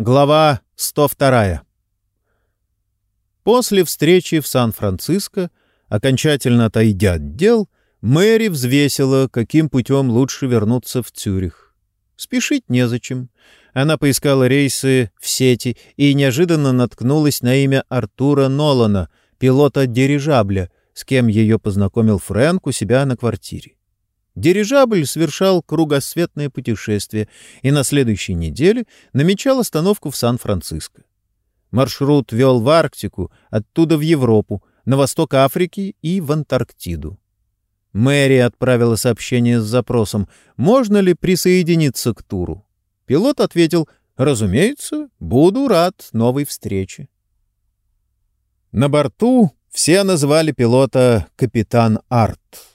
Глава 102. После встречи в Сан-Франциско, окончательно отойдя от дел, Мэри взвесила, каким путем лучше вернуться в Цюрих. Спешить незачем. Она поискала рейсы в сети и неожиданно наткнулась на имя Артура Нолана, пилота дирижабля, с кем ее познакомил Фрэнк у себя на квартире. Дирижабль совершал кругосветное путешествие и на следующей неделе намечал остановку в Сан-Франциско. Маршрут вел в Арктику, оттуда в Европу, на восток Африки и в Антарктиду. Мэри отправила сообщение с запросом, можно ли присоединиться к туру. Пилот ответил, разумеется, буду рад новой встрече. На борту все называли пилота «Капитан Арт».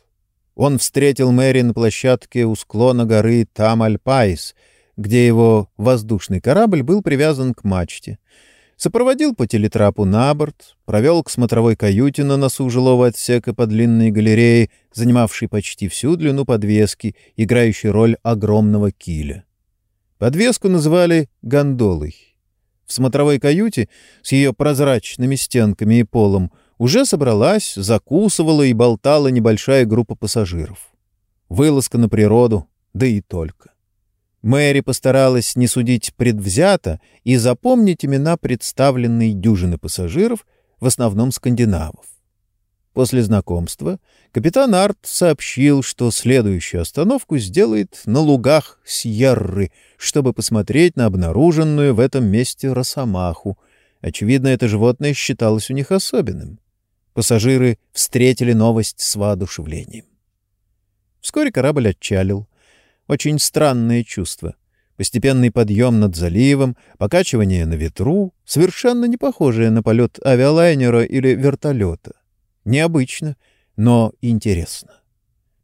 Он встретил Мэри на площадке у склона горы Тамальпайс, где его воздушный корабль был привязан к мачте. Сопроводил по телетрапу на борт, провел к смотровой каюте на носу жилого отсека по длинной галерее, занимавшей почти всю длину подвески, играющей роль огромного киля. Подвеску называли «гондолой». В смотровой каюте с ее прозрачными стенками и полом — уже собралась, закусывала и болтала небольшая группа пассажиров. Вылазка на природу, да и только. Мэри постаралась не судить предвзято и запомнить имена представленной дюжины пассажиров, в основном скандинавов. После знакомства капитан Арт сообщил, что следующую остановку сделает на лугах Сьерры, чтобы посмотреть на обнаруженную в этом месте росомаху. Очевидно, это животное считалось у них особенным. Пассажиры встретили новость с воодушевлением. Вскоре корабль отчалил. Очень странное чувство. Постепенный подъем над заливом, покачивание на ветру, совершенно не похожее на полет авиалайнера или вертолета. Необычно, но интересно.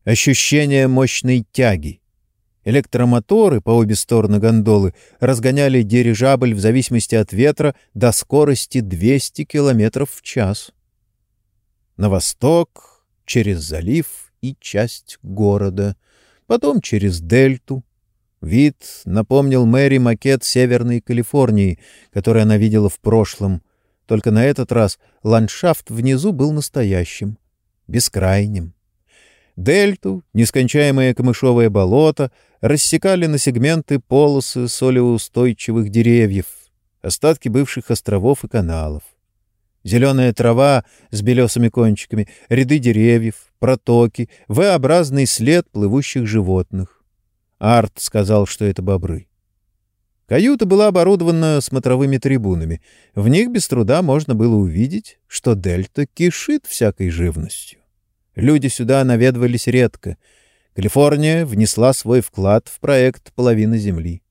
Ощущение мощной тяги. Электромоторы по обе стороны гондолы разгоняли дирижабль в зависимости от ветра до скорости 200 км в час на восток, через залив и часть города, потом через дельту. Вид напомнил Мэри макет Северной Калифорнии, который она видела в прошлом, только на этот раз ландшафт внизу был настоящим, бескрайним. Дельту, нескончаемое камышовое болото, рассекали на сегменты полосы солеустойчивых деревьев, остатки бывших островов и каналов. Зеленая трава с белесыми кончиками, ряды деревьев, протоки, V-образный след плывущих животных. Арт сказал, что это бобры. Каюта была оборудована смотровыми трибунами. В них без труда можно было увидеть, что дельта кишит всякой живностью. Люди сюда наведывались редко. Калифорния внесла свой вклад в проект «Половина Земли».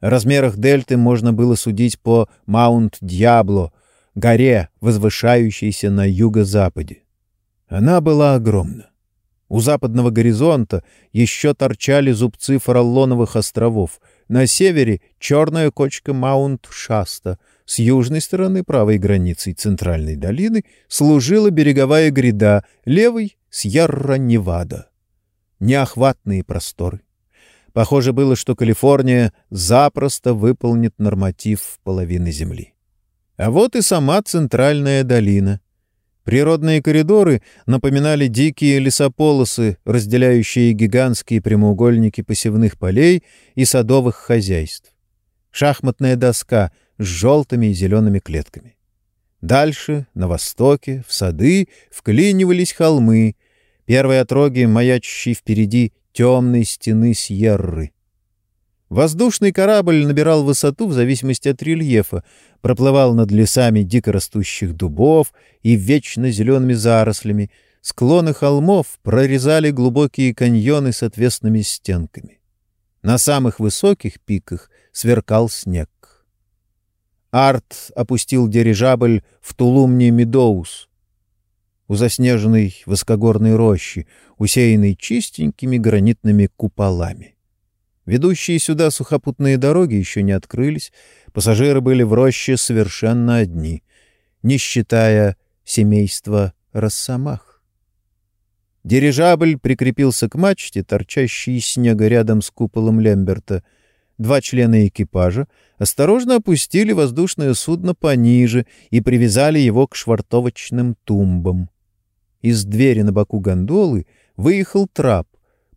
О размерах дельты можно было судить по Маунт-Дьябло — горе, возвышающейся на юго-западе. Она была огромна. У западного горизонта еще торчали зубцы Фараллоновых островов, на севере — черная кочка Маунт-Шаста, с южной стороны правой границей центральной долины служила береговая гряда, левой — Сьерра-Невада. Неохватные просторы. Похоже было, что Калифорния запросто выполнит норматив половины Земли. А вот и сама центральная долина. Природные коридоры напоминали дикие лесополосы, разделяющие гигантские прямоугольники посевных полей и садовых хозяйств. Шахматная доска с желтыми и зелеными клетками. Дальше, на востоке, в сады, вклинивались холмы, первые отроги, маячащие впереди темной стены Сьерры. Воздушный корабль набирал высоту в зависимости от рельефа, проплывал над лесами дикорастущих дубов и вечно зелеными зарослями, склоны холмов прорезали глубокие каньоны с отвесными стенками. На самых высоких пиках сверкал снег. Арт опустил дирижабль в Тулумне Медоус, у заснеженной воскогорной рощи, усеянной чистенькими гранитными куполами. Ведущие сюда сухопутные дороги еще не открылись, пассажиры были в роще совершенно одни, не считая семейства Росомах. Дирижабль прикрепился к мачте, торчащей из снега рядом с куполом Лемберта. два члена экипажа осторожно опустили воздушное судно пониже и привязали его к швартовочным тумбам. Из двери на боку гондолы выехал трап.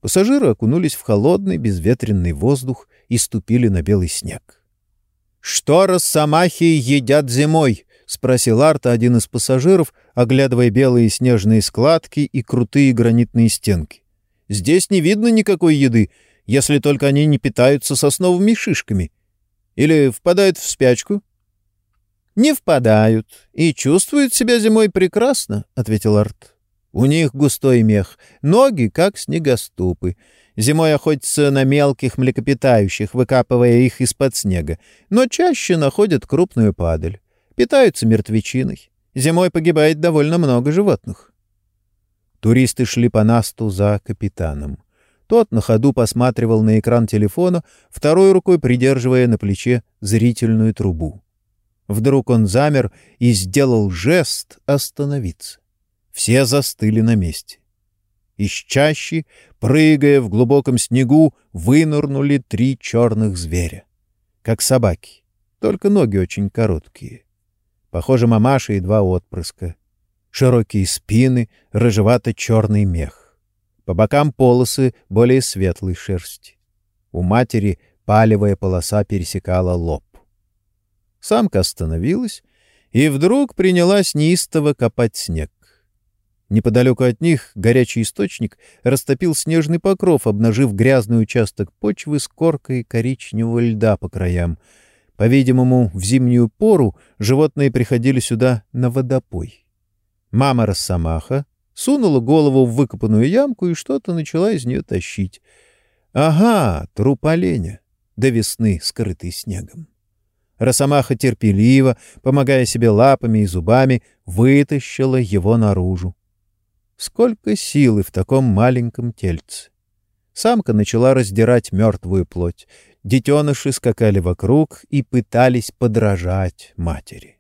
Пассажиры окунулись в холодный безветренный воздух и ступили на белый снег. «Что росомахи едят зимой?» — спросил Арта один из пассажиров, оглядывая белые снежные складки и крутые гранитные стенки. «Здесь не видно никакой еды, если только они не питаются сосновыми шишками. Или впадают в спячку?» «Не впадают и чувствуют себя зимой прекрасно», — ответил Арт. «У них густой мех, ноги как снегоступы. Зимой охотятся на мелких млекопитающих, выкапывая их из-под снега, но чаще находят крупную падаль. Питаются мертвечиной. Зимой погибает довольно много животных». Туристы шли по насту за капитаном. Тот на ходу посматривал на экран телефона, второй рукой придерживая на плече зрительную трубу. Вдруг он замер и сделал жест остановиться. Все застыли на месте. Из чащи, прыгая в глубоком снегу, вынырнули три черных зверя. Как собаки, только ноги очень короткие. Похоже, мамаша и два отпрыска. Широкие спины, рыжевато-черный мех. По бокам полосы более светлой шерсти. У матери палевая полоса пересекала лоб. Самка остановилась и вдруг принялась неистово копать снег. Неподалеку от них горячий источник растопил снежный покров, обнажив грязный участок почвы с коркой коричневого льда по краям. По-видимому, в зимнюю пору животные приходили сюда на водопой. Мама Росомаха сунула голову в выкопанную ямку и что-то начала из нее тащить. Ага, труп оленя, до весны скрытый снегом. Росомаха терпеливо, помогая себе лапами и зубами, вытащила его наружу. Сколько силы в таком маленьком тельце! Самка начала раздирать мертвую плоть. Детеныши скакали вокруг и пытались подражать матери.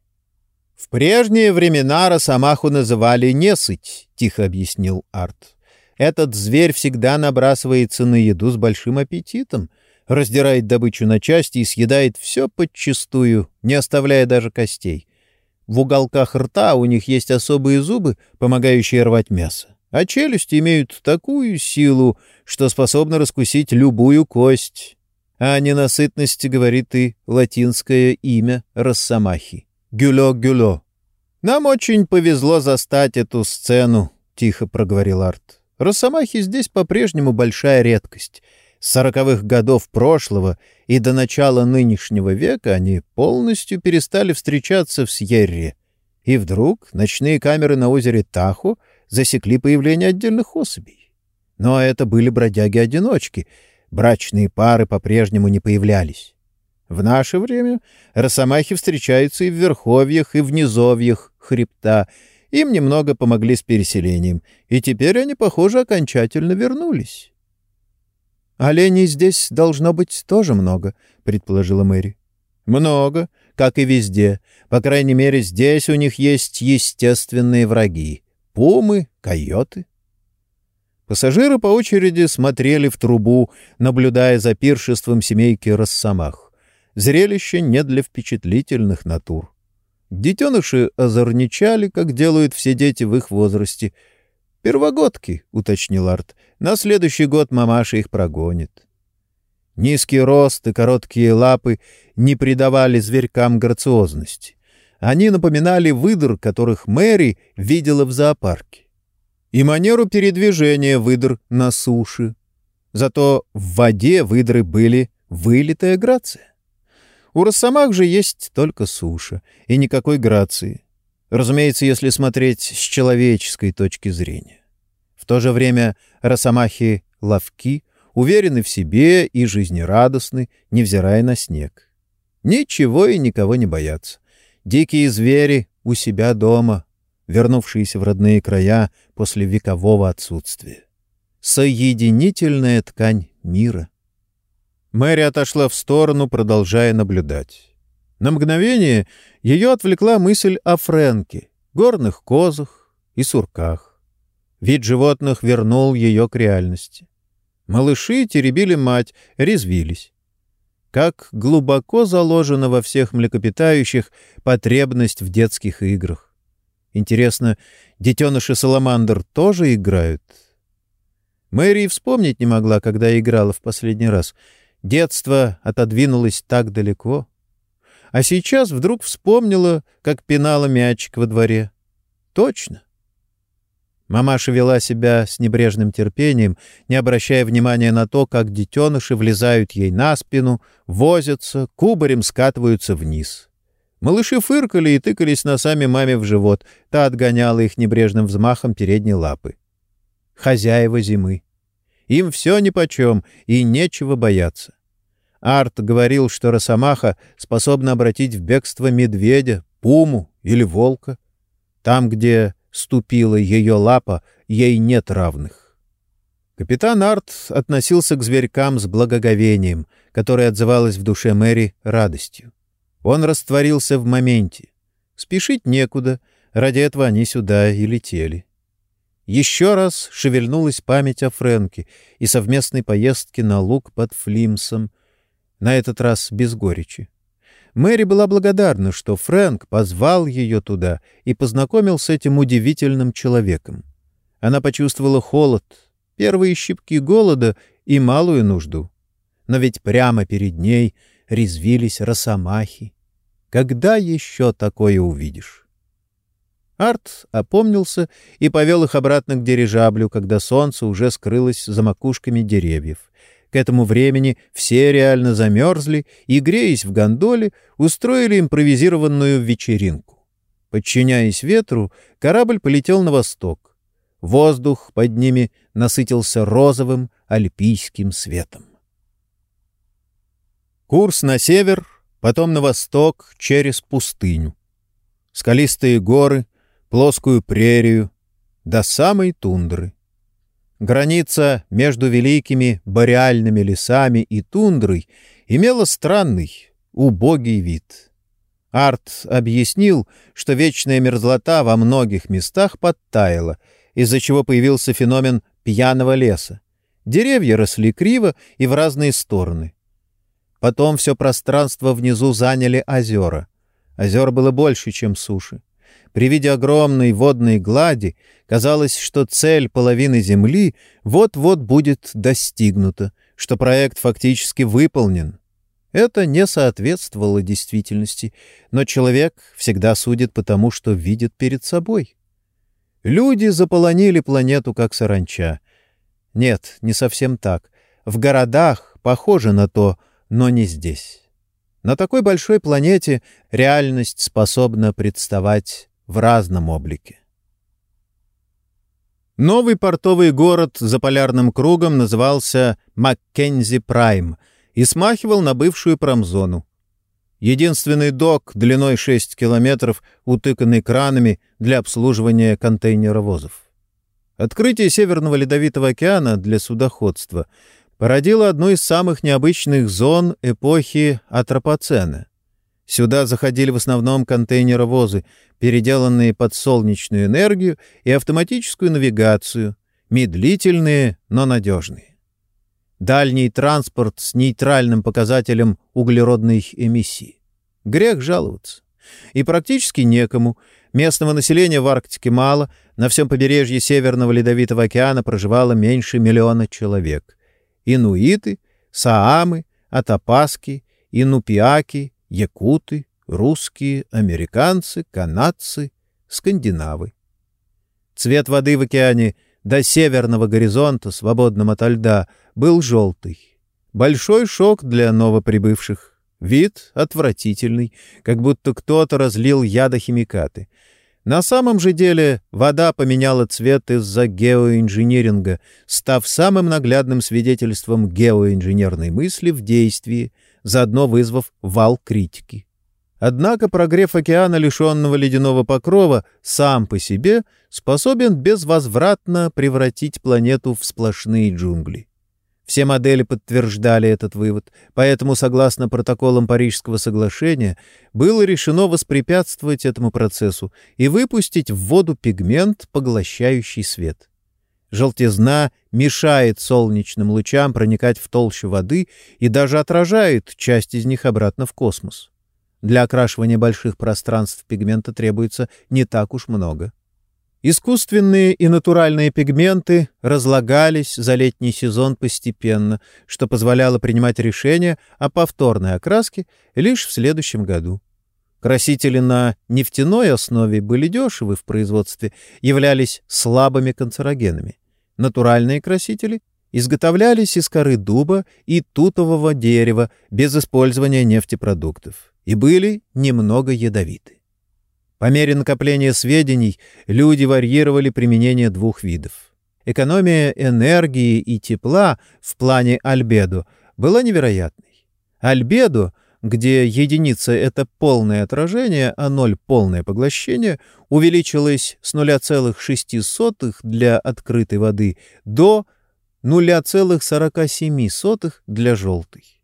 «В прежние времена росомаху называли несыть», — тихо объяснил Арт. «Этот зверь всегда набрасывается на еду с большим аппетитом, раздирает добычу на части и съедает все подчистую, не оставляя даже костей. В уголках рта у них есть особые зубы, помогающие рвать мясо, а челюсти имеют такую силу, что способны раскусить любую кость. А о ненасытности говорит и латинское имя Росомахи. Гюло-гюло. Нам очень повезло застать эту сцену, — тихо проговорил Арт. Росомахи здесь по-прежнему большая редкость. Сороковых годов прошлого и до начала нынешнего века они полностью перестали встречаться в Сьерре. И вдруг ночные камеры на озере Тахо засекли появление отдельных особей. Но это были бродяги-одиночки. Брачные пары по-прежнему не появлялись. В наше время росомахи встречаются и в верховьях, и в низовьях хребта. Им немного помогли с переселением, и теперь они, похоже, окончательно вернулись. «Оленей здесь должно быть тоже много», — предположила Мэри. «Много, как и везде. По крайней мере, здесь у них есть естественные враги — пумы, койоты». Пассажиры по очереди смотрели в трубу, наблюдая за пиршеством семейки Росомах. Зрелище не для впечатлительных натур. Детеныши озорничали, как делают все дети в их возрасте. «Первогодки», — уточнил Арт, — «на следующий год мамаша их прогонит». Низкий рост и короткие лапы не придавали зверькам грациозности. Они напоминали выдр, которых Мэри видела в зоопарке. И манеру передвижения выдр на суше. Зато в воде выдры были вылитая грация. У росомах же есть только суша и никакой грации. Разумеется, если смотреть с человеческой точки зрения. В то же время росомахи ловки, уверены в себе и жизнерадостны, невзирая на снег. Ничего и никого не боятся. Дикие звери у себя дома, вернувшиеся в родные края после векового отсутствия. Соединительная ткань мира — Мэри отошла в сторону, продолжая наблюдать. На мгновение ее отвлекла мысль о Фрэнке, горных козах и сурках. Вид животных вернул ее к реальности. Малыши теребили мать, резвились. как глубоко заложена во всех млекопитающих потребность в детских играх. Интересно, детеныши саламандр тоже играют? Мэри вспомнить не могла, когда играла в последний раз. Детство отодвинулось так далеко. А сейчас вдруг вспомнила, как пинала мячик во дворе. Точно. Мамаша вела себя с небрежным терпением, не обращая внимания на то, как детеныши влезают ей на спину, возятся, кубарем скатываются вниз. Малыши фыркали и тыкались носами маме в живот, та отгоняла их небрежным взмахом передней лапы. Хозяева зимы. Им все нипочем, и нечего бояться. Арт говорил, что росомаха способна обратить в бегство медведя, пуму или волка. Там, где ступила ее лапа, ей нет равных. Капитан Арт относился к зверькам с благоговением, которое отзывалось в душе Мэри радостью. Он растворился в моменте. Спешить некуда, ради этого они сюда и летели. Еще раз шевельнулась память о Фрэнке и совместной поездке на луг под Флимсом, на этот раз без горечи. Мэри была благодарна, что Фрэнк позвал ее туда и познакомил с этим удивительным человеком. Она почувствовала холод, первые щипки голода и малую нужду. Но ведь прямо перед ней резвились росомахи. Когда еще такое увидишь? Арт опомнился и повел их обратно к дирижаблю, когда солнце уже скрылось за макушками деревьев — к этому времени все реально замерзли и, греясь в гондоле, устроили импровизированную вечеринку. Подчиняясь ветру, корабль полетел на восток. Воздух под ними насытился розовым альпийским светом. Курс на север, потом на восток через пустыню. Скалистые горы, плоскую прерию, до самой тундры. Граница между великими бореальными лесами и тундрой имела странный, убогий вид. Арт объяснил, что вечная мерзлота во многих местах подтаяла, из-за чего появился феномен пьяного леса. Деревья росли криво и в разные стороны. Потом все пространство внизу заняли озера. Озер было больше, чем суши. При виде огромной водной глади казалось, что цель половины Земли вот-вот будет достигнута, что проект фактически выполнен. Это не соответствовало действительности, но человек всегда судит по тому, что видит перед собой. Люди заполонили планету как саранча. Нет, не совсем так. В городах похоже на то, но не здесь. На такой большой планете реальность способна представать в разном облике. Новый портовый город за полярным кругом назывался Маккензи Прайм и смахивал на бывшую промзону. Единственный док длиной 6 километров, утыканный кранами для обслуживания контейнеровозов. Открытие Северного Ледовитого океана для судоходства породило одну из самых необычных зон эпохи Атропоцена — Сюда заходили в основном контейнеровозы, переделанные под солнечную энергию и автоматическую навигацию, медлительные, но надежные. Дальний транспорт с нейтральным показателем углеродной эмиссии. Грех жаловаться. И практически некому. Местного населения в Арктике мало, на всем побережье Северного Ледовитого океана проживало меньше миллиона человек. Инуиты, саамы, атапаски, инупиаки — якуты, русские, американцы, канадцы, скандинавы. Цвет воды в океане до северного горизонта, свободным ото льда, был желтый. Большой шок для новоприбывших. Вид отвратительный, как будто кто-то разлил ядохимикаты. На самом же деле вода поменяла цвет из-за геоинжиниринга, став самым наглядным свидетельством геоинженерной мысли в действии — заодно вызвав вал критики. Однако прогрев океана, лишенного ледяного покрова, сам по себе способен безвозвратно превратить планету в сплошные джунгли. Все модели подтверждали этот вывод, поэтому, согласно протоколам Парижского соглашения, было решено воспрепятствовать этому процессу и выпустить в воду пигмент, поглощающий свет. Желтизна мешает солнечным лучам проникать в толщу воды и даже отражает часть из них обратно в космос. Для окрашивания больших пространств пигмента требуется не так уж много. Искусственные и натуральные пигменты разлагались за летний сезон постепенно, что позволяло принимать решение о повторной окраске лишь в следующем году. Красители на нефтяной основе были дешевы в производстве, являлись слабыми канцерогенами. Натуральные красители изготовлялись из коры дуба и тутового дерева без использования нефтепродуктов и были немного ядовиты. По мере накопления сведений люди варьировали применение двух видов. Экономия энергии и тепла в плане альбедо была невероятной. Альбедо, где единица — это полное отражение, а ноль — полное поглощение, увеличилось с 0,06 для открытой воды до 0,47 для желтой.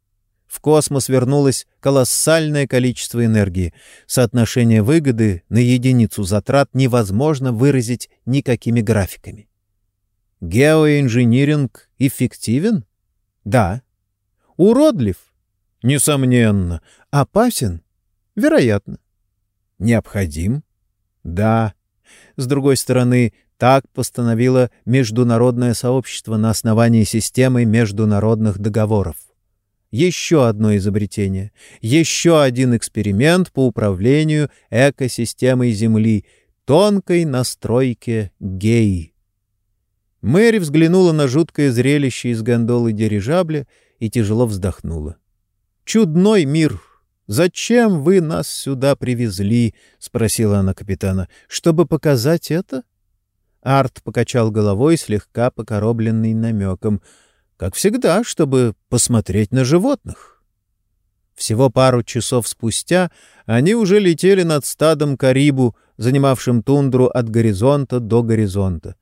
В космос вернулось колоссальное количество энергии. Соотношение выгоды на единицу затрат невозможно выразить никакими графиками. Геоинжиниринг эффективен? Да. Уродлив? Несомненно. Опасен? Вероятно. Необходим? Да. С другой стороны, так постановило международное сообщество на основании системы международных договоров. Еще одно изобретение, еще один эксперимент по управлению экосистемой Земли, тонкой настройке геи. Мэри взглянула на жуткое зрелище из гондолы дирижабля и тяжело вздохнула. «Чудной мир! Зачем вы нас сюда привезли?» — спросила она капитана. «Чтобы показать это?» Арт покачал головой, слегка покоробленный намеком — как всегда, чтобы посмотреть на животных. Всего пару часов спустя они уже летели над стадом карибу, занимавшим тундру от горизонта до горизонта.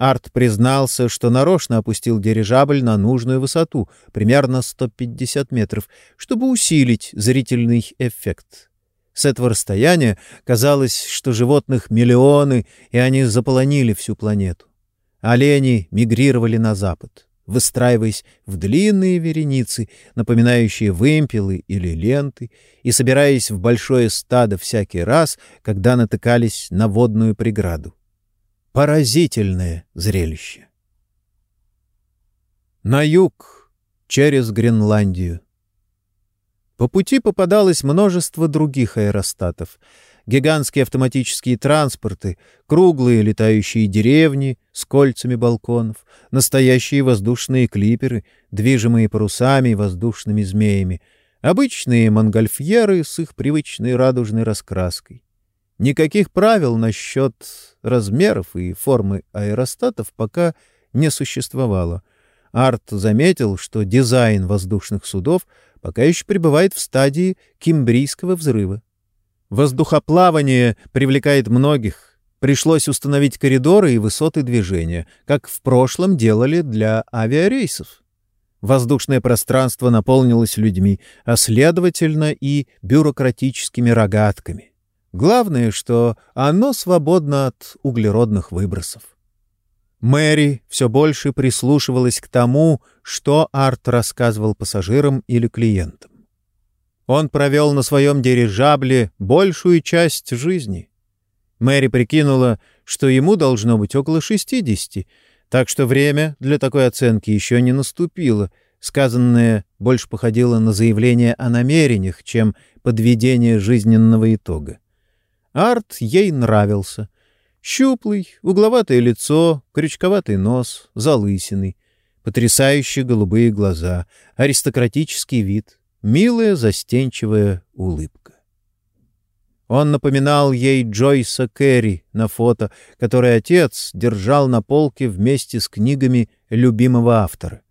Арт признался, что нарочно опустил дирижабль на нужную высоту, примерно 150 метров, чтобы усилить зрительный эффект. С этого расстояния казалось, что животных миллионы, и они заполонили всю планету. Олени мигрировали на запад выстраиваясь в длинные вереницы, напоминающие вымпелы или ленты, и собираясь в большое стадо всякий раз, когда натыкались на водную преграду. Поразительное зрелище. На юг, через Гренландию. По пути попадалось множество других аэростатов — гигантские автоматические транспорты, круглые летающие деревни с кольцами балконов, настоящие воздушные клиперы, движимые парусами и воздушными змеями, обычные монгольфьеры с их привычной радужной раскраской. Никаких правил насчет размеров и формы аэростатов пока не существовало. Арт заметил, что дизайн воздушных судов пока еще пребывает в стадии кимбрийского взрыва. Воздухоплавание привлекает многих. Пришлось установить коридоры и высоты движения, как в прошлом делали для авиарейсов. Воздушное пространство наполнилось людьми, а следовательно и бюрократическими рогатками. Главное, что оно свободно от углеродных выбросов. Мэри все больше прислушивалась к тому, что Арт рассказывал пассажирам или клиентам. Он провел на своем дирижабле большую часть жизни. Мэри прикинула, что ему должно быть около 60, так что время для такой оценки еще не наступило. Сказанное больше походило на заявление о намерениях, чем подведение жизненного итога. Арт ей нравился. Щуплый, угловатое лицо, крючковатый нос, залысиный, потрясающие голубые глаза, аристократический вид — милая застенчивая улыбка. Он напоминал ей Джойса Керри на фото, которое отец держал на полке вместе с книгами любимого автора.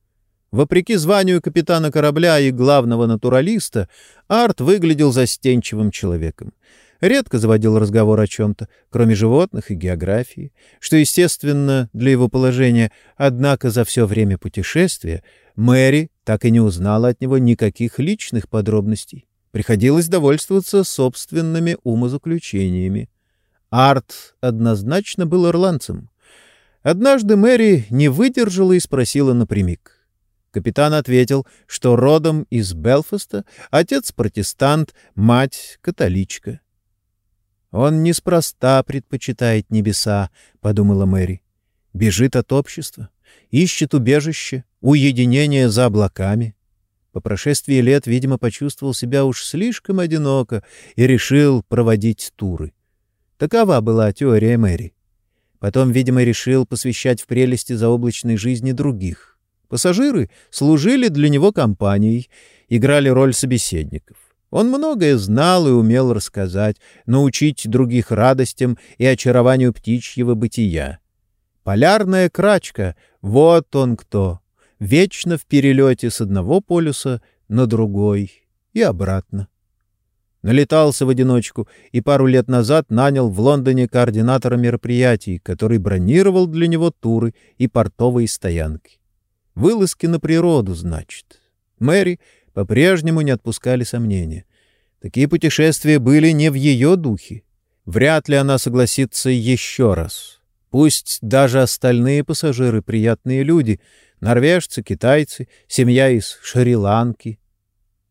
Вопреки званию капитана корабля и главного натуралиста, Арт выглядел застенчивым человеком. Редко заводил разговор о чем-то, кроме животных и географии, что, естественно, для его положения, однако за все время путешествия Мэри так и не узнала от него никаких личных подробностей. Приходилось довольствоваться собственными умозаключениями. Арт однозначно был ирландцем. Однажды Мэри не выдержала и спросила напрямик. Капитан ответил, что родом из Белфаста, отец протестант, мать католичка. «Он неспроста предпочитает небеса», — подумала Мэри. «Бежит от общества, ищет убежище, уединение за облаками». По прошествии лет, видимо, почувствовал себя уж слишком одиноко и решил проводить туры. Такова была теория Мэри. Потом, видимо, решил посвящать в прелести заоблачной жизни других. Пассажиры служили для него компанией, играли роль собеседников. Он многое знал и умел рассказать, научить других радостям и очарованию птичьего бытия. Полярная крачка — вот он кто, вечно в перелете с одного полюса на другой и обратно. Налетался в одиночку и пару лет назад нанял в Лондоне координатора мероприятий, который бронировал для него туры и портовые стоянки. Вылазки на природу, значит. Мэри по-прежнему не отпускали сомнения. Такие путешествия были не в ее духе. Вряд ли она согласится еще раз. Пусть даже остальные пассажиры — приятные люди — норвежцы, китайцы, семья из Шри-Ланки.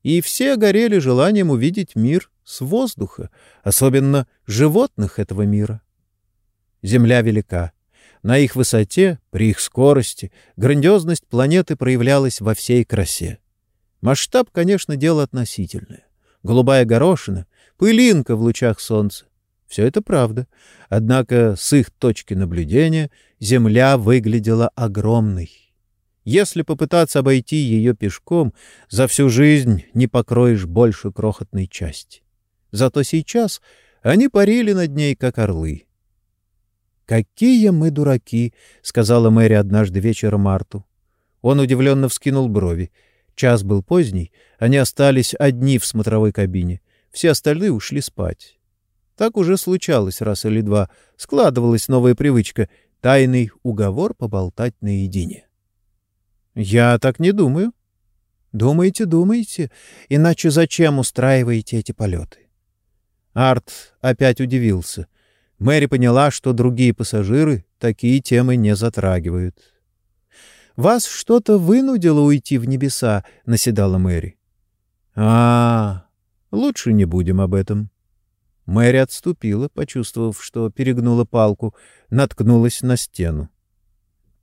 И все горели желанием увидеть мир с воздуха, особенно животных этого мира. Земля велика. На их высоте, при их скорости, грандиозность планеты проявлялась во всей красе. Масштаб, конечно, дело относительное. Голубая горошина, пылинка в лучах солнца. Все это правда. Однако с их точки наблюдения Земля выглядела огромной. Если попытаться обойти ее пешком, за всю жизнь не покроешь больше крохотной части. Зато сейчас они парили над ней, как орлы. «Какие мы дураки!» — сказала Мэри однажды вечером Марту. Он удивленно вскинул брови. Час был поздний, они остались одни в смотровой кабине. Все остальные ушли спать. Так уже случалось раз или два. Складывалась новая привычка — тайный уговор поболтать наедине. «Я так не думаю». «Думаете, думаете. Иначе зачем устраиваете эти полеты?» Арт опять удивился — Мэри поняла, что другие пассажиры такие темы не затрагивают. «Вас что-то вынудило уйти в небеса», — наседала Мэри. а, лучше не будем об этом». Мэри отступила, почувствовав, что перегнула палку, наткнулась на стену.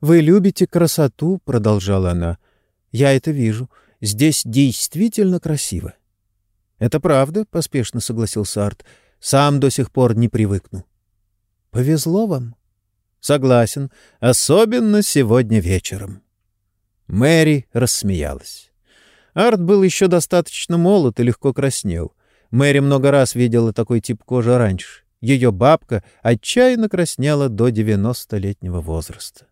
«Вы любите красоту», — продолжала она. «Я это вижу. Здесь действительно красиво». «Это правда», — поспешно согласился Арт. «Сам до сих пор не привыкну». Повезло вам? Согласен, особенно сегодня вечером. Мэри рассмеялась. Арт был еще достаточно молод и легко краснел. Мэри много раз видела такой тип кожи раньше. Ее бабка отчаянно краснела до девяностолетнего возраста.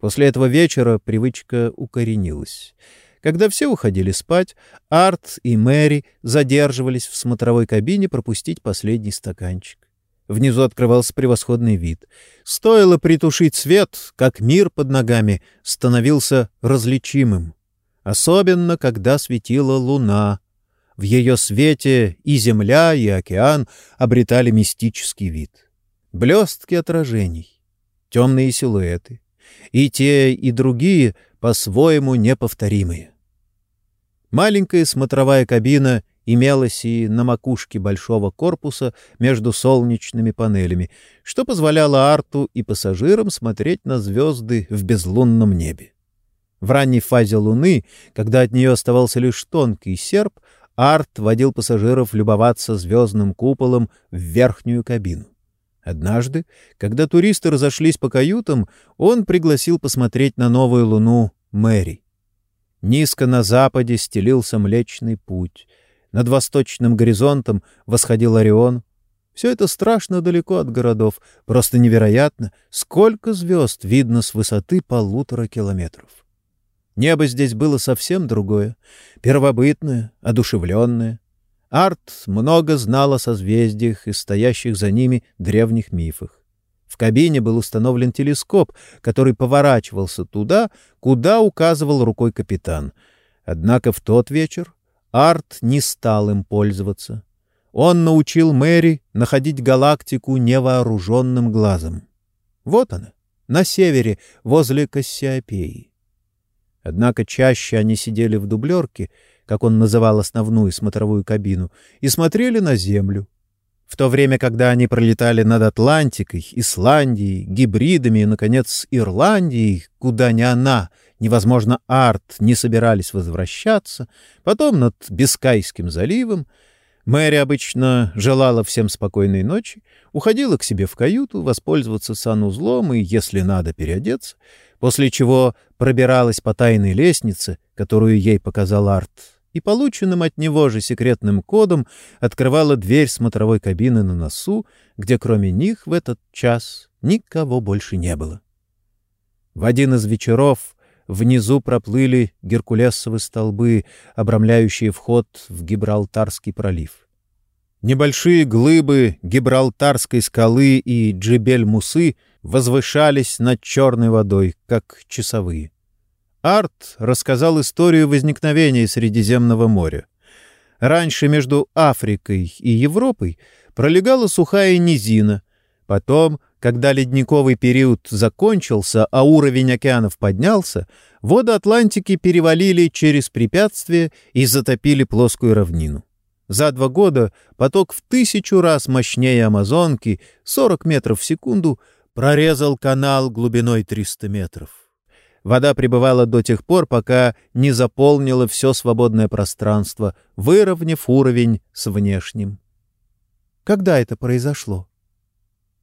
После этого вечера привычка укоренилась. Когда все уходили спать, Арт и Мэри задерживались в смотровой кабине пропустить последний стаканчик. Внизу открывался превосходный вид. Стоило притушить свет, как мир под ногами становился различимым. Особенно, когда светила луна. В ее свете и земля, и океан обретали мистический вид. Блестки отражений, темные силуэты. И те, и другие по-своему неповторимые. Маленькая смотровая кабина имелось и на макушке большого корпуса между солнечными панелями, что позволяло Арту и пассажирам смотреть на звезды в безлунном небе. В ранней фазе Луны, когда от нее оставался лишь тонкий серп, Арт водил пассажиров любоваться звездным куполом в верхнюю кабину. Однажды, когда туристы разошлись по каютам, он пригласил посмотреть на новую луну Мэри. Низко на западе стелился Млечный Путь — над восточным горизонтом восходил Орион. Все это страшно далеко от городов, просто невероятно, сколько звезд видно с высоты полутора километров. Небо здесь было совсем другое, первобытное, одушевленное. Арт много знал о созвездиях и стоящих за ними древних мифах. В кабине был установлен телескоп, который поворачивался туда, куда указывал рукой капитан. Однако в тот вечер Арт не стал им пользоваться. Он научил Мэри находить галактику невооруженным глазом. Вот она, на севере, возле Кассиопеи. Однако чаще они сидели в дублерке, как он называл основную смотровую кабину, и смотрели на землю. В то время, когда они пролетали над Атлантикой, Исландией, гибридами и, наконец, Ирландией, куда ни она, невозможно, Арт не собирались возвращаться, потом над Бискайским заливом, Мэри обычно желала всем спокойной ночи, уходила к себе в каюту, воспользоваться санузлом и, если надо, переодеться, после чего пробиралась по тайной лестнице, которую ей показал Арт, и полученным от него же секретным кодом открывала дверь смотровой кабины на носу, где кроме них в этот час никого больше не было. В один из вечеров внизу проплыли геркулесовые столбы, обрамляющие вход в Гибралтарский пролив. Небольшие глыбы Гибралтарской скалы и Джебель-Мусы возвышались над черной водой, как часовые. Арт рассказал историю возникновения Средиземного моря. Раньше между Африкой и Европой пролегала сухая низина. Потом, когда ледниковый период закончился, а уровень океанов поднялся, воды Атлантики перевалили через препятствия и затопили плоскую равнину. За два года поток в тысячу раз мощнее Амазонки, 40 метров в секунду, прорезал канал глубиной 300 метров. Вода пребывала до тех пор, пока не заполнила все свободное пространство, выровняв уровень с внешним. Когда это произошло?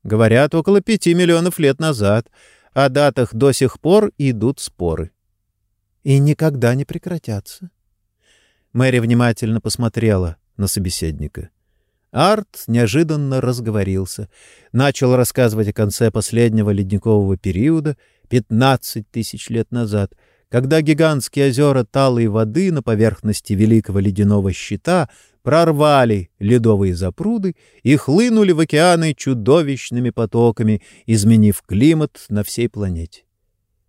Говорят, около пяти миллионов лет назад. О датах до сих пор идут споры. И никогда не прекратятся. Мэри внимательно посмотрела на собеседника. Арт неожиданно разговорился, начал рассказывать о конце последнего ледникового периода — 15 тысяч лет назад, когда гигантские озера талой воды на поверхности великого ледяного щита прорвали ледовые запруды и хлынули в океаны чудовищными потоками, изменив климат на всей планете.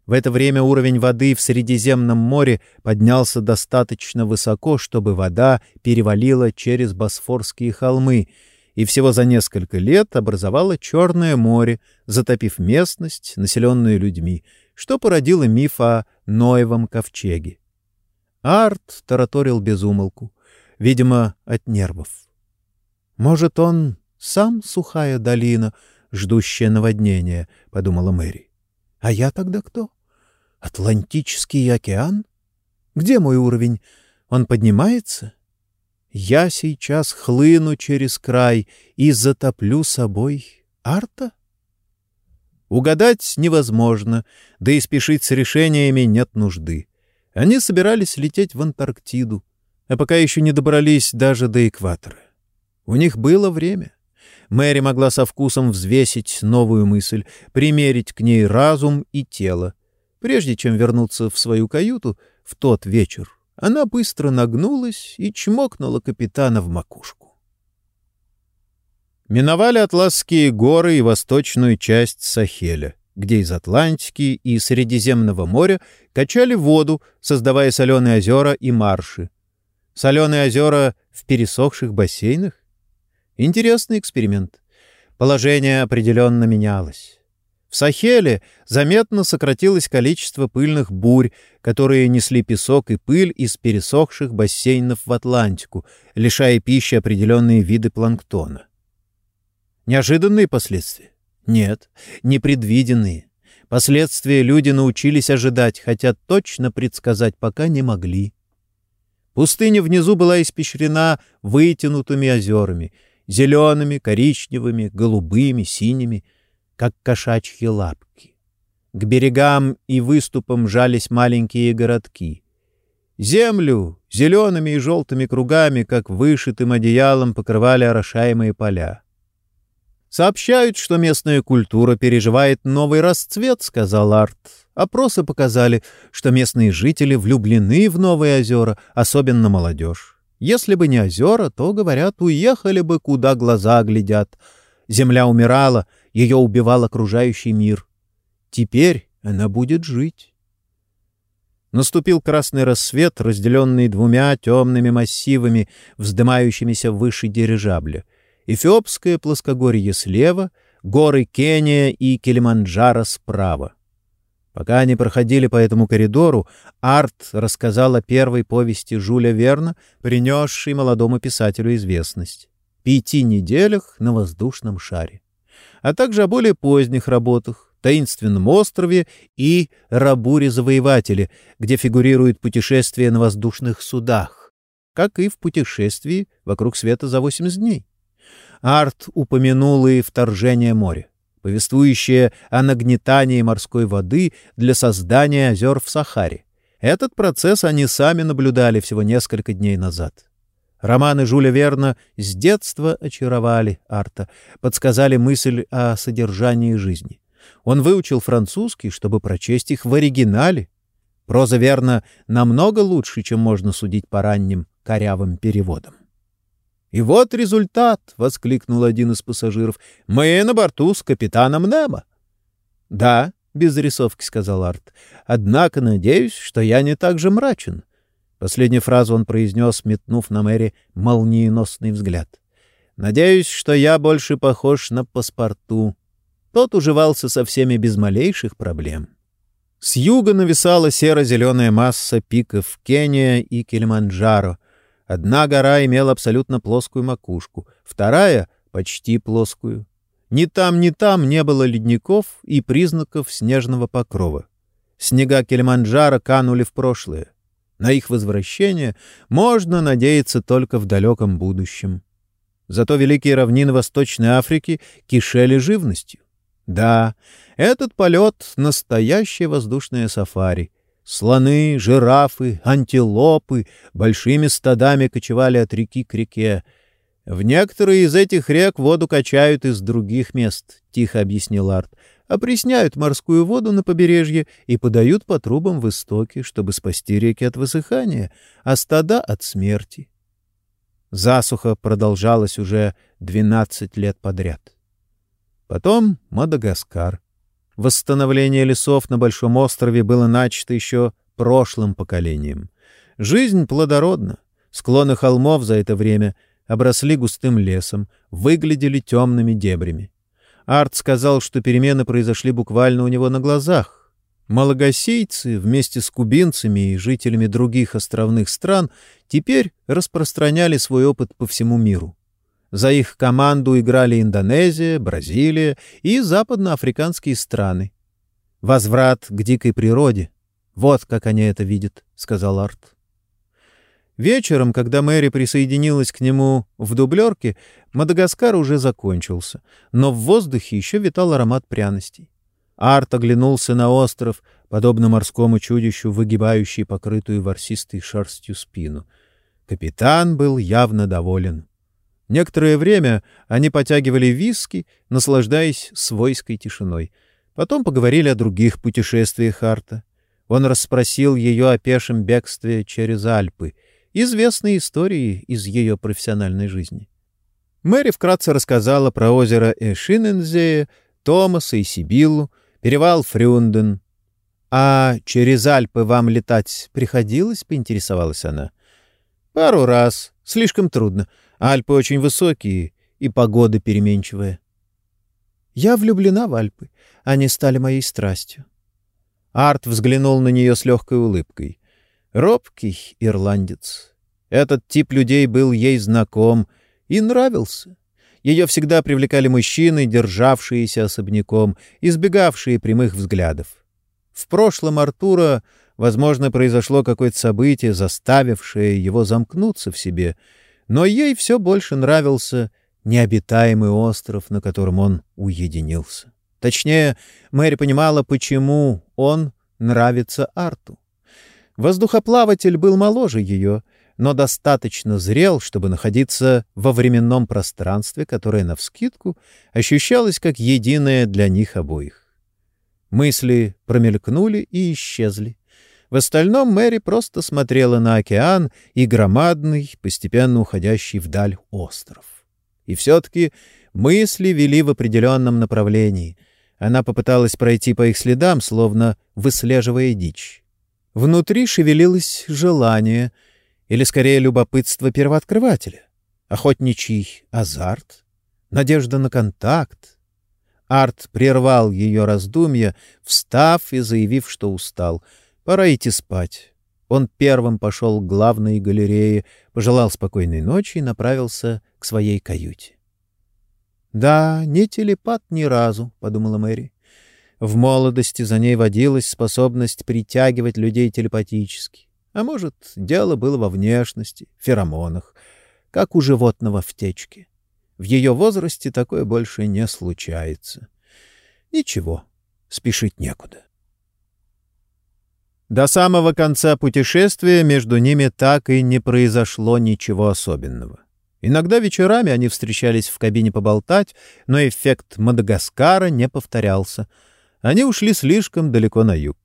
В это время уровень воды в Средиземном море поднялся достаточно высоко, чтобы вода перевалила через Босфорские холмы — и всего за несколько лет образовало Черное море, затопив местность, населенную людьми, что породило миф о Ноевом ковчеге. Арт тараторил без умолку, видимо, от нервов. «Может, он сам сухая долина, ждущая наводнения», — подумала Мэри. «А я тогда кто? Атлантический океан? Где мой уровень? Он поднимается я сейчас хлыну через край и затоплю собой Арта? Угадать невозможно, да и спешить с решениями нет нужды. Они собирались лететь в Антарктиду, а пока еще не добрались даже до экватора. У них было время. Мэри могла со вкусом взвесить новую мысль, примерить к ней разум и тело, прежде чем вернуться в свою каюту в тот вечер она быстро нагнулась и чмокнула капитана в макушку. Миновали Атласские горы и восточную часть Сахеля, где из Атлантики и Средиземного моря качали воду, создавая соленые озера и марши. Соленые озера в пересохших бассейнах? Интересный эксперимент. Положение определенно менялось. В Сахеле заметно сократилось количество пыльных бурь, которые несли песок и пыль из пересохших бассейнов в Атлантику, лишая пищи определенные виды планктона. Неожиданные последствия? Нет, непредвиденные. Последствия люди научились ожидать, хотя точно предсказать пока не могли. Пустыня внизу была испещрена вытянутыми озерами, зелеными, коричневыми, голубыми, синими — как кошачьи лапки. К берегам и выступам жались маленькие городки. Землю зелеными и желтыми кругами, как вышитым одеялом, покрывали орошаемые поля. «Сообщают, что местная культура переживает новый расцвет», — сказал Арт. Опросы показали, что местные жители влюблены в новые озера, особенно молодежь. Если бы не озера, то, говорят, уехали бы, куда глаза глядят. Земля умирала, ее убивал окружающий мир. Теперь она будет жить. Наступил красный рассвет, разделенный двумя темными массивами, вздымающимися выше дирижабля. Эфиопское плоскогорье слева, горы Кения и Килиманджаро справа. Пока они проходили по этому коридору, Арт рассказал о первой повести Жюля Верна, принесшей молодому писателю известность «Пяти неделях на воздушном шаре», а также о более поздних работах «Таинственном острове» и «Рабуре-завоевателе», где фигурирует путешествие на воздушных судах, как и в путешествии вокруг света за 80 дней. Арт упомянул и вторжение моря повествующее о нагнетании морской воды для создания озер в Сахаре. Этот процесс они сами наблюдали всего несколько дней назад. Романы Жюля Верна с детства очаровали Арта, подсказали мысль о содержании жизни. Он выучил французский, чтобы прочесть их в оригинале. Проза Верна намного лучше, чем можно судить по ранним корявым переводам. «И вот результат!» — воскликнул один из пассажиров. «Мы на борту с капитаном Немо». «Да», — без зарисовки сказал Арт. «Однако надеюсь, что я не так же мрачен». Последнюю фразу он произнес, метнув на Мэри молниеносный взгляд. «Надеюсь, что я больше похож на паспорту». Тот уживался со всеми без малейших проблем. С юга нависала серо-зеленая масса пиков Кения и Килиманджаро — Одна гора имела абсолютно плоскую макушку, вторая — почти плоскую. Ни там, ни там не было ледников и признаков снежного покрова. Снега Килиманджаро канули в прошлое. На их возвращение можно надеяться только в далеком будущем. Зато великие равнины Восточной Африки кишели живностью. Да, этот полет — настоящее воздушное сафари, Слоны, жирафы, антилопы большими стадами кочевали от реки к реке. В некоторые из этих рек воду качают из других мест, — тихо объяснил Арт, — опресняют морскую воду на побережье и подают по трубам в истоки, чтобы спасти реки от высыхания, а стада — от смерти. Засуха продолжалась уже двенадцать лет подряд. Потом Мадагаскар. Восстановление лесов на Большом острове было начато еще прошлым поколением. Жизнь плодородна. Склоны холмов за это время обросли густым лесом, выглядели темными дебрями. Арт сказал, что перемены произошли буквально у него на глазах. Малагасийцы вместе с кубинцами и жителями других островных стран теперь распространяли свой опыт по всему миру. За их команду играли Индонезия, Бразилия и западноафриканские страны. Возврат к дикой природе. Вот как они это видят, — сказал Арт. Вечером, когда Мэри присоединилась к нему в дублерке, Мадагаскар уже закончился, но в воздухе еще витал аромат пряностей. Арт оглянулся на остров, подобно морскому чудищу, выгибающий покрытую ворсистой шерстью спину. Капитан был явно доволен. Некоторое время они потягивали виски, наслаждаясь свойской тишиной. Потом поговорили о других путешествиях Арта. Он расспросил ее о пешем бегстве через Альпы, известные истории из ее профессиональной жизни. Мэри вкратце рассказала про озеро Эшинензея, Томаса и Сибиллу, перевал Фрюнден. «А через Альпы вам летать приходилось?» — поинтересовалась она. «Пару раз. Слишком трудно. Альпы очень высокие, и погода переменчивая. Я влюблена в Альпы. Они стали моей страстью. Арт взглянул на нее с легкой улыбкой. Робкий ирландец. Этот тип людей был ей знаком и нравился. Ее всегда привлекали мужчины, державшиеся особняком, избегавшие прямых взглядов. В прошлом Артура, возможно, произошло какое-то событие, заставившее его замкнуться в себе — но ей все больше нравился необитаемый остров, на котором он уединился. Точнее, Мэри понимала, почему он нравится Арту. Воздухоплаватель был моложе ее, но достаточно зрел, чтобы находиться во временном пространстве, которое, навскидку, ощущалось как единое для них обоих. Мысли промелькнули и исчезли. В остальном Мэри просто смотрела на океан и громадный, постепенно уходящий вдаль остров. И все-таки мысли вели в определенном направлении. Она попыталась пройти по их следам, словно выслеживая дичь. Внутри шевелилось желание, или скорее любопытство первооткрывателя, охотничий азарт, надежда на контакт. Арт прервал ее раздумья, встав и заявив, что устал. Пора идти спать. Он первым пошел к главной галерее, пожелал спокойной ночи и направился к своей каюте. «Да, не телепат ни разу», — подумала Мэри. В молодости за ней водилась способность притягивать людей телепатически. А может, дело было во внешности, феромонах, как у животного в течке. В ее возрасте такое больше не случается. Ничего, спешить некуда. До самого конца путешествия между ними так и не произошло ничего особенного. Иногда вечерами они встречались в кабине поболтать, но эффект Мадагаскара не повторялся. Они ушли слишком далеко на юг.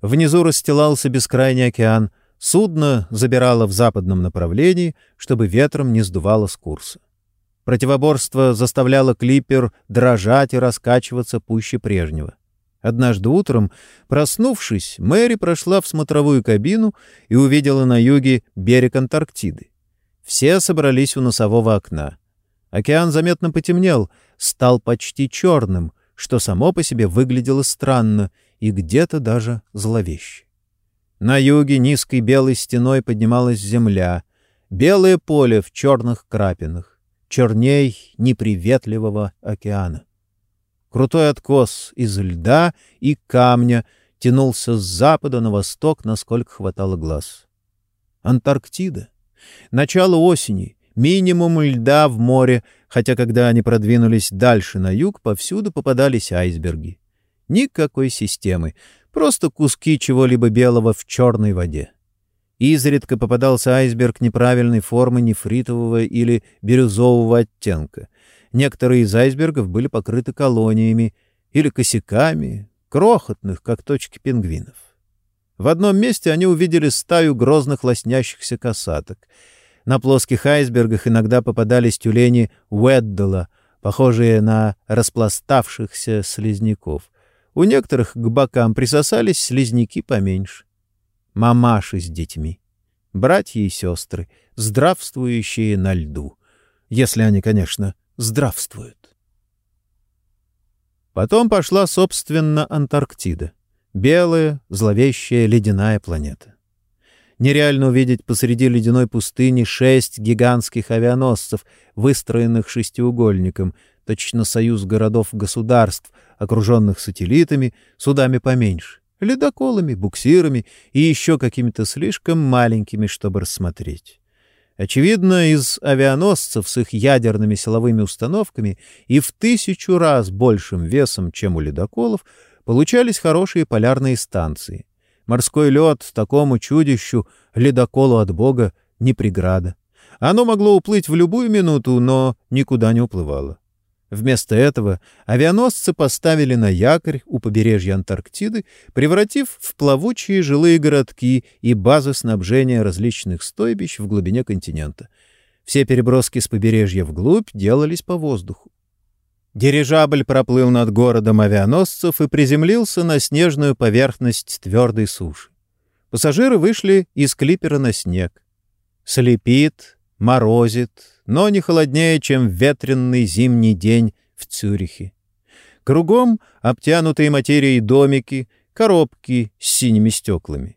Внизу расстилался бескрайний океан, судно забирало в западном направлении, чтобы ветром не сдувало с курса. Противоборство заставляло клипер дрожать и раскачиваться пуще прежнего. Однажды утром, проснувшись, Мэри прошла в смотровую кабину и увидела на юге берег Антарктиды. Все собрались у носового окна. Океан заметно потемнел, стал почти черным, что само по себе выглядело странно и где-то даже зловеще. На юге низкой белой стеной поднималась земля, белое поле в черных крапинах, черней неприветливого океана. Крутой откос из льда и камня тянулся с запада на восток, насколько хватало глаз. Антарктида. Начало осени, минимум льда в море, хотя когда они продвинулись дальше на юг, повсюду попадались айсберги. Никакой системы, просто куски чего-либо белого в черной воде. Изредка попадался айсберг неправильной формы нефритового или бирюзового оттенка — Некоторые из айсбергов были покрыты колониями или косяками, крохотных, как точки пингвинов. В одном месте они увидели стаю грозных лоснящихся касаток. На плоских айсбергах иногда попадались тюлени Уэддала, похожие на распластавшихся слизняков. У некоторых к бокам присосались слизняки поменьше. Мамаши с детьми. Братья и сестры, здравствующие на льду. Если они, конечно, здравствуют. Потом пошла, собственно, Антарктида. Белая, зловещая ледяная планета. Нереально увидеть посреди ледяной пустыни шесть гигантских авианосцев, выстроенных шестиугольником, точно союз городов-государств, окруженных сателлитами, судами поменьше, ледоколами, буксирами и еще какими-то слишком маленькими, чтобы рассмотреть. Очевидно, из авианосцев с их ядерными силовыми установками и в тысячу раз большим весом, чем у ледоколов, получались хорошие полярные станции. Морской лед такому чудищу, ледоколу от Бога, не преграда. Оно могло уплыть в любую минуту, но никуда не уплывало. Вместо этого авианосцы поставили на якорь у побережья Антарктиды, превратив в плавучие жилые городки и базы снабжения различных стойбищ в глубине континента. Все переброски с побережья вглубь делались по воздуху. Дирижабль проплыл над городом авианосцев и приземлился на снежную поверхность твердой суши. Пассажиры вышли из клипера на снег. Слепит, морозит, но не холоднее, чем ветренный зимний день в Цюрихе. Кругом обтянутые материей домики, коробки с синими стеклами.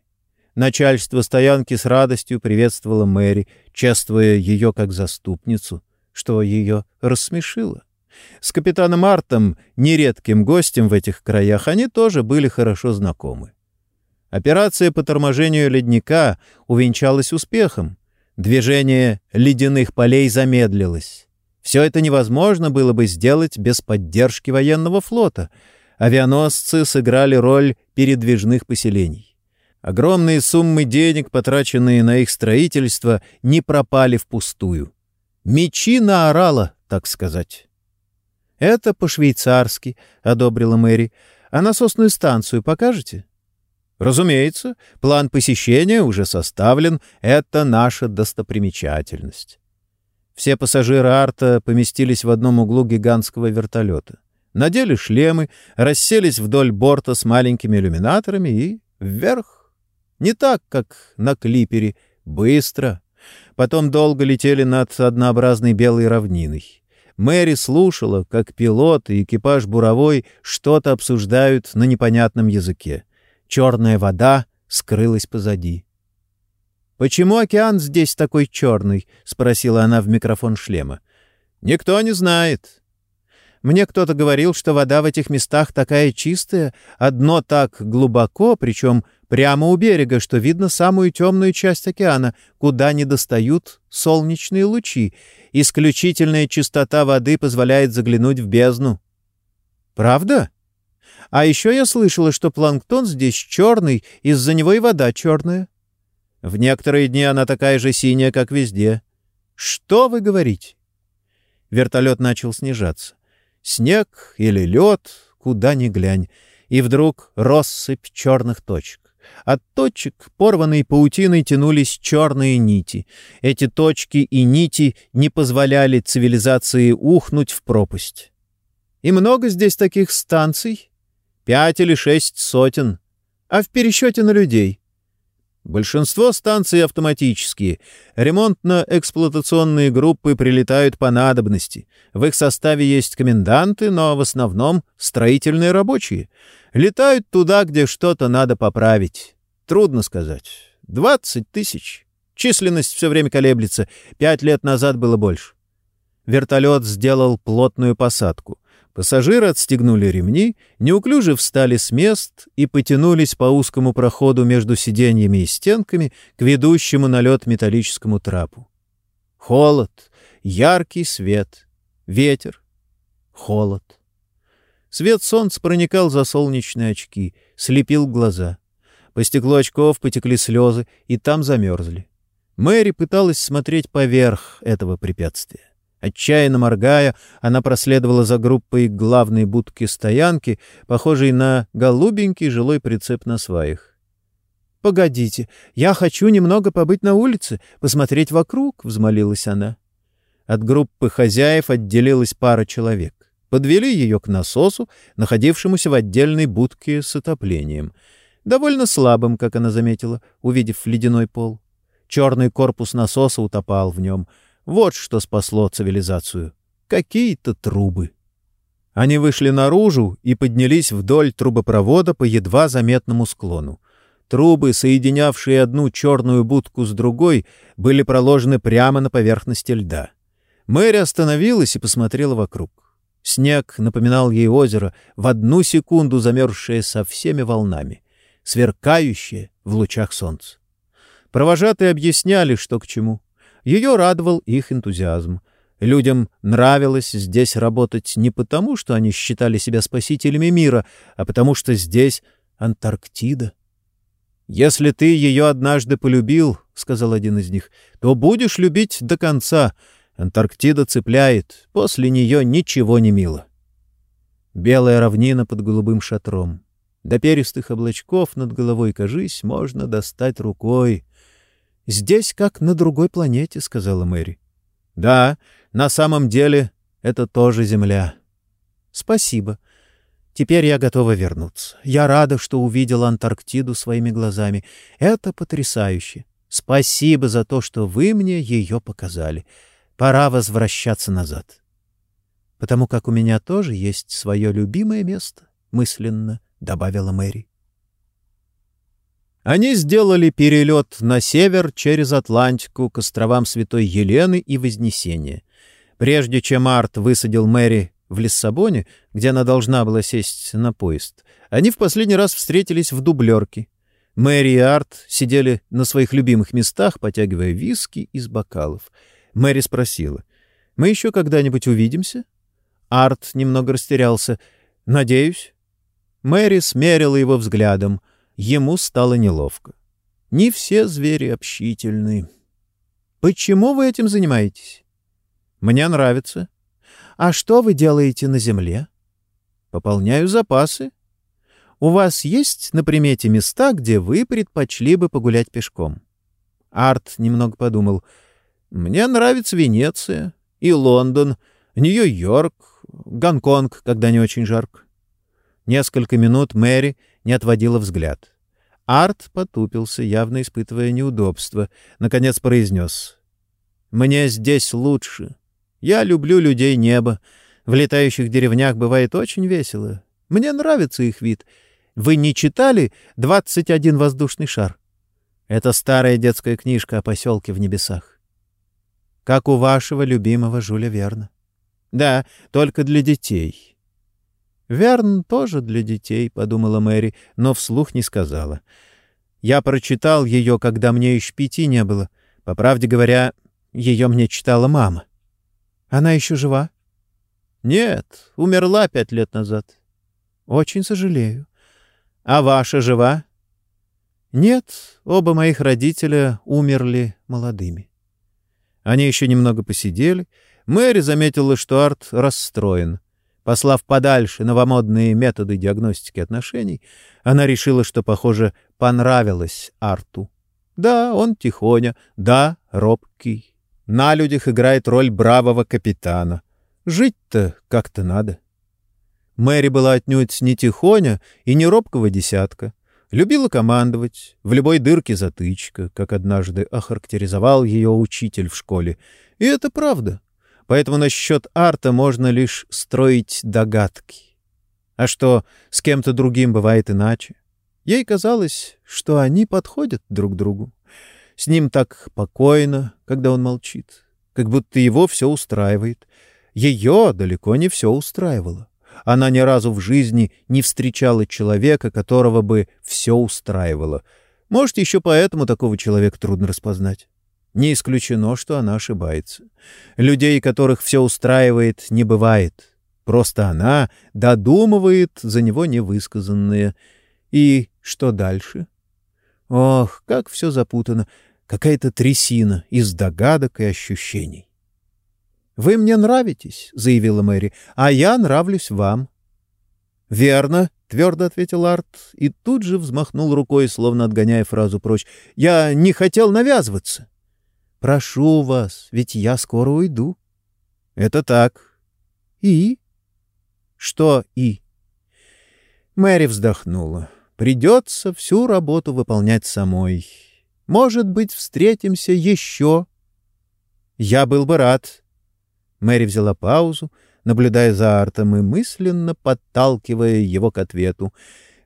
Начальство стоянки с радостью приветствовало Мэри, чествуя ее как заступницу, что ее рассмешило. С капитаном Артом, нередким гостем в этих краях, они тоже были хорошо знакомы. Операция по торможению ледника увенчалась успехом, Движение ледяных полей замедлилось. Все это невозможно было бы сделать без поддержки военного флота. Авианосцы сыграли роль передвижных поселений. Огромные суммы денег, потраченные на их строительство, не пропали впустую. Мечи наорала, так сказать. «Это по-швейцарски», — одобрила Мэри. «А насосную станцию покажете?» Разумеется, план посещения уже составлен, это наша достопримечательность. Все пассажиры арта поместились в одном углу гигантского вертолета. Надели шлемы, расселись вдоль борта с маленькими иллюминаторами и вверх. Не так, как на клипере, быстро. Потом долго летели над однообразной белой равниной. Мэри слушала, как пилот и экипаж буровой что-то обсуждают на непонятном языке. Черная вода скрылась позади. «Почему океан здесь такой черный?» — спросила она в микрофон шлема. «Никто не знает. Мне кто-то говорил, что вода в этих местах такая чистая, а дно так глубоко, причем прямо у берега, что видно самую темную часть океана, куда не достают солнечные лучи. Исключительная чистота воды позволяет заглянуть в бездну. Правда? А еще я слышала, что планктон здесь черный, из-за него и вода черная. В некоторые дни она такая же синяя, как везде. Что вы говорите? Вертолет начал снижаться. Снег или лед, куда ни глянь, и вдруг россыпь черных точек. От точек, порванной паутиной, тянулись черные нити. Эти точки и нити не позволяли цивилизации ухнуть в пропасть. И много здесь таких станций? Пять или шесть сотен. А в пересчете на людей? Большинство станций автоматические. Ремонтно-эксплуатационные группы прилетают по надобности. В их составе есть коменданты, но в основном строительные рабочие. Летают туда, где что-то надо поправить. Трудно сказать. Двадцать тысяч. Численность все время колеблется. Пять лет назад было больше. Вертолет сделал плотную посадку. Пассажиры отстегнули ремни, неуклюже встали с мест и потянулись по узкому проходу между сиденьями и стенками к ведущему на лед металлическому трапу. Холод, яркий свет, ветер, холод. Свет солнца проникал за солнечные очки, слепил глаза. По стеклу очков потекли слезы, и там замерзли. Мэри пыталась смотреть поверх этого препятствия. Отчаянно моргая, она проследовала за группой главной будке стоянки, похожей на голубенький жилой прицеп на сваях. «Погодите, я хочу немного побыть на улице, посмотреть вокруг», — взмолилась она. От группы хозяев отделилась пара человек. Подвели ее к насосу, находившемуся в отдельной будке с отоплением. Довольно слабым, как она заметила, увидев ледяной пол. Черный корпус насоса утопал в нем — вот что спасло цивилизацию. Какие-то трубы. Они вышли наружу и поднялись вдоль трубопровода по едва заметному склону. Трубы, соединявшие одну черную будку с другой, были проложены прямо на поверхности льда. Мэри остановилась и посмотрела вокруг. Снег напоминал ей озеро, в одну секунду замерзшее со всеми волнами, сверкающее в лучах солнца. Провожатые объясняли, что к чему. Ее радовал их энтузиазм. Людям нравилось здесь работать не потому, что они считали себя спасителями мира, а потому что здесь Антарктида. «Если ты ее однажды полюбил, — сказал один из них, — то будешь любить до конца. Антарктида цепляет, после нее ничего не мило». Белая равнина под голубым шатром. До перистых облачков над головой, кажись, можно достать рукой. «Здесь как на другой планете», — сказала Мэри. «Да, на самом деле это тоже Земля». «Спасибо. Теперь я готова вернуться. Я рада, что увидела Антарктиду своими глазами. Это потрясающе. Спасибо за то, что вы мне ее показали. Пора возвращаться назад». «Потому как у меня тоже есть свое любимое место», — мысленно добавила Мэри. Они сделали перелет на север через Атлантику к островам Святой Елены и Вознесения. Прежде чем Арт высадил Мэри в Лиссабоне, где она должна была сесть на поезд, они в последний раз встретились в дублерке. Мэри и Арт сидели на своих любимых местах, потягивая виски из бокалов. Мэри спросила, «Мы еще когда-нибудь увидимся?» Арт немного растерялся. «Надеюсь». Мэри смерила его взглядом — Ему стало неловко. Не все звери общительны. Почему вы этим занимаетесь? Мне нравится. А что вы делаете на земле? Пополняю запасы. У вас есть на примете места, где вы предпочли бы погулять пешком? Арт немного подумал. Мне нравится Венеция и Лондон, Нью-Йорк, Гонконг, когда не очень жарко. Несколько минут Мэри не отводила взгляд. Арт потупился, явно испытывая неудобство. Наконец произнес. «Мне здесь лучше. Я люблю людей неба. В летающих деревнях бывает очень весело. Мне нравится их вид. Вы не читали «Двадцать один воздушный шар»? Это старая детская книжка о поселке в небесах. Как у вашего любимого Жюля Верна. Да, только для детей. Верн тоже для детей, — подумала Мэри, но вслух не сказала. Я прочитал ее, когда мне еще пяти не было. По правде говоря, ее мне читала мама. Она еще жива? Нет, умерла пять лет назад. Очень сожалею. А ваша жива? Нет, оба моих родителя умерли молодыми. Они еще немного посидели. Мэри заметила, что Арт расстроен. Послав подальше новомодные методы диагностики отношений, она решила, что, похоже, понравилось Арту. Да, он тихоня, да, робкий, на людях играет роль бравого капитана. Жить-то как-то надо. Мэри была отнюдь не тихоня и не робкого десятка. Любила командовать, в любой дырке затычка, как однажды охарактеризовал ее учитель в школе. И это правда. Поэтому насчет арта можно лишь строить догадки. А что с кем-то другим бывает иначе? Ей казалось, что они подходят друг другу. С ним так покойно, когда он молчит, как будто его все устраивает. Ее далеко не все устраивало. Она ни разу в жизни не встречала человека, которого бы все устраивало. Может, еще поэтому такого человека трудно распознать. Не исключено, что она ошибается. Людей, которых все устраивает, не бывает. Просто она додумывает за него невысказанное. И что дальше? Ох, как все запутано! Какая-то трясина из догадок и ощущений. «Вы мне нравитесь», — заявила Мэри, — «а я нравлюсь вам». «Верно», — твердо ответил Арт, и тут же взмахнул рукой, словно отгоняя фразу прочь. «Я не хотел навязываться». «Прошу вас, ведь я скоро уйду». «Это так». «И?» «Что «и»?» Мэри вздохнула. Придется всю работу выполнять самой. Может быть, встретимся еще. Я был бы рад. Мэри взяла паузу, наблюдая за Артом и мысленно подталкивая его к ответу.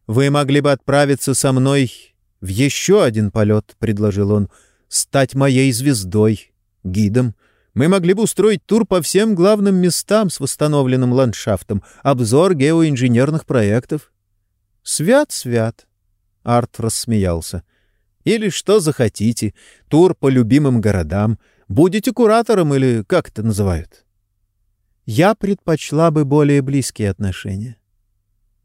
«Вы могли бы отправиться со мной в еще один полет», — предложил он, — «стать моей звездой, гидом. Мы могли бы устроить тур по всем главным местам с восстановленным ландшафтом, обзор геоинженерных проектов». «Свят, свят!» Арт рассмеялся. «Или что захотите. Тур по любимым городам. Будете куратором или как это называют?» «Я предпочла бы более близкие отношения».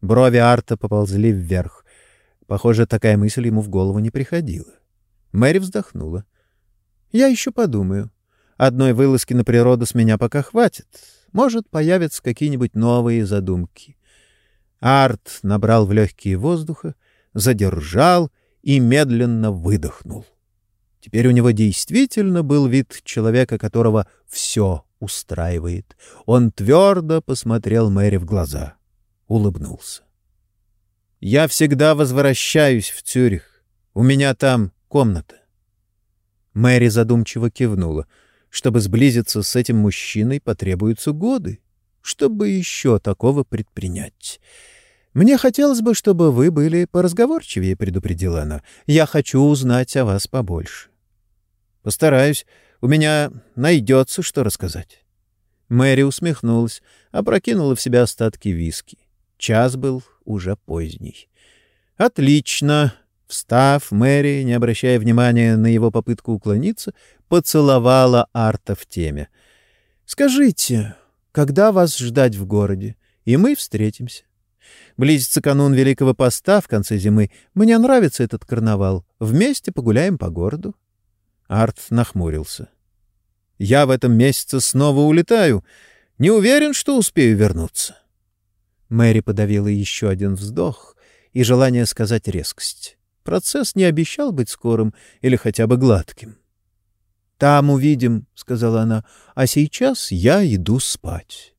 Брови Арта поползли вверх. Похоже, такая мысль ему в голову не приходила. Мэри вздохнула. «Я еще подумаю. Одной вылазки на природу с меня пока хватит. Может, появятся какие-нибудь новые задумки. Арт набрал в легкие воздуха, задержал и медленно выдохнул. Теперь у него действительно был вид человека, которого все устраивает. Он твердо посмотрел Мэри в глаза, улыбнулся. «Я всегда возвращаюсь в Цюрих. У меня там комната». Мэри задумчиво кивнула. Чтобы сблизиться с этим мужчиной, потребуются годы. Чтобы еще такого предпринять? «Мне хотелось бы, чтобы вы были поразговорчивее», — предупредила она. «Я хочу узнать о вас побольше». «Постараюсь. У меня найдется, что рассказать». Мэри усмехнулась, опрокинула в себя остатки виски. Час был уже поздний. «Отлично!» Встав, Мэри, не обращая внимания на его попытку уклониться, поцеловала Арта в теме. «Скажите, когда вас ждать в городе, и мы встретимся?» Близится канун Великого Поста в конце зимы. Мне нравится этот карнавал. Вместе погуляем по городу. Арт нахмурился. Я в этом месяце снова улетаю. Не уверен, что успею вернуться. Мэри подавила еще один вздох и желание сказать резкость. Процесс не обещал быть скорым или хотя бы гладким. «Там увидим», — сказала она, — «а сейчас я иду спать».